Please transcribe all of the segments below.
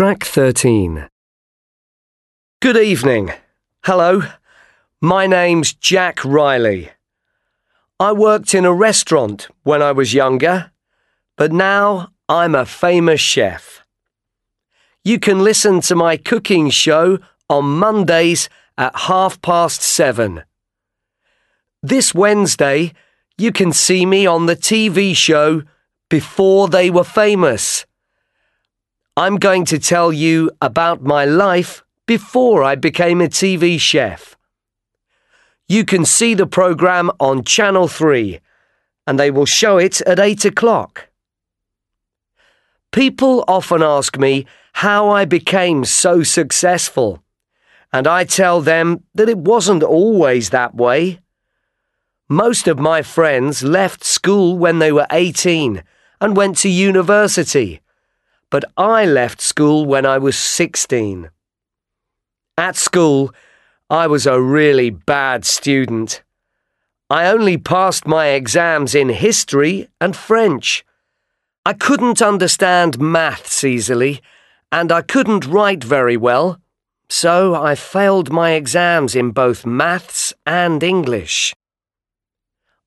Track 13. Good evening. Hello. My name's Jack Riley. I worked in a restaurant when I was younger, but now I'm a famous chef. You can listen to my cooking show on Mondays at half past seven. This Wednesday, you can see me on the TV show Before They Were Famous. I'm going to tell you about my life before I became a TV chef. You can see the programme on Channel 3, and they will show it at 8 o'clock. People often ask me how I became so successful, and I tell them that it wasn't always that way. Most of my friends left school when they were 18 and went to university, but I left school when I was 16. At school, I was a really bad student. I only passed my exams in history and French. I couldn't understand maths easily, and I couldn't write very well, so I failed my exams in both maths and English.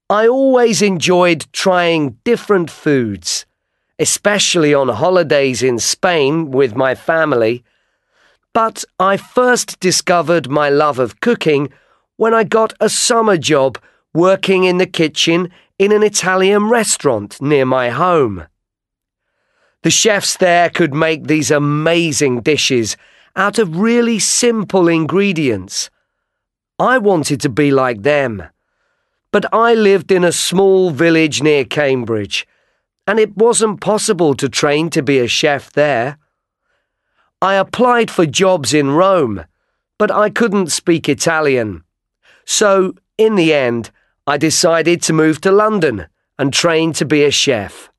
I always enjoyed trying different foods, especially on holidays in Spain with my family but I first discovered my love of cooking when I got a summer job working in the kitchen in an Italian restaurant near my home. The chefs there could make these amazing dishes out of really simple ingredients. I wanted to be like them. But I lived in a small village near Cambridge, and it wasn't possible to train to be a chef there. I applied for jobs in Rome, but I couldn't speak Italian. So, in the end, I decided to move to London and train to be a chef.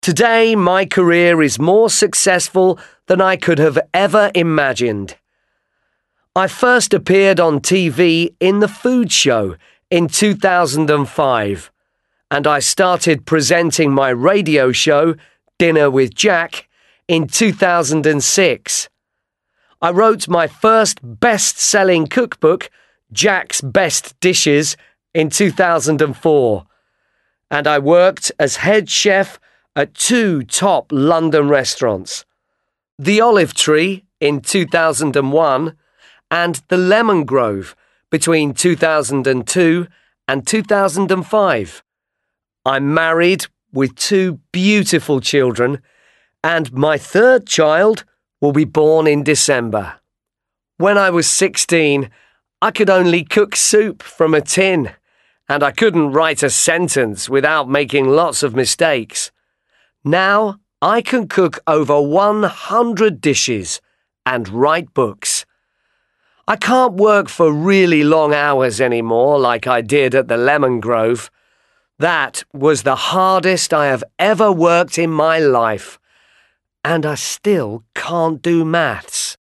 Today, my career is more successful than I could have ever imagined. I first appeared on TV in The Food Show in 2005, and I started presenting my radio show, Dinner with Jack, in 2006. I wrote my first best selling cookbook, Jack's Best Dishes, in 2004. And I worked as head chef at two top London restaurants The Olive Tree in 2001 and The Lemon Grove between 2002 and 2005. I'm married with two beautiful children and my third child will be born in December. When I was 16, I could only cook soup from a tin, and I couldn't write a sentence without making lots of mistakes. Now I can cook over 100 dishes and write books. I can't work for really long hours anymore like I did at the Lemon Grove. That was the hardest I have ever worked in my life and I still can't do maths.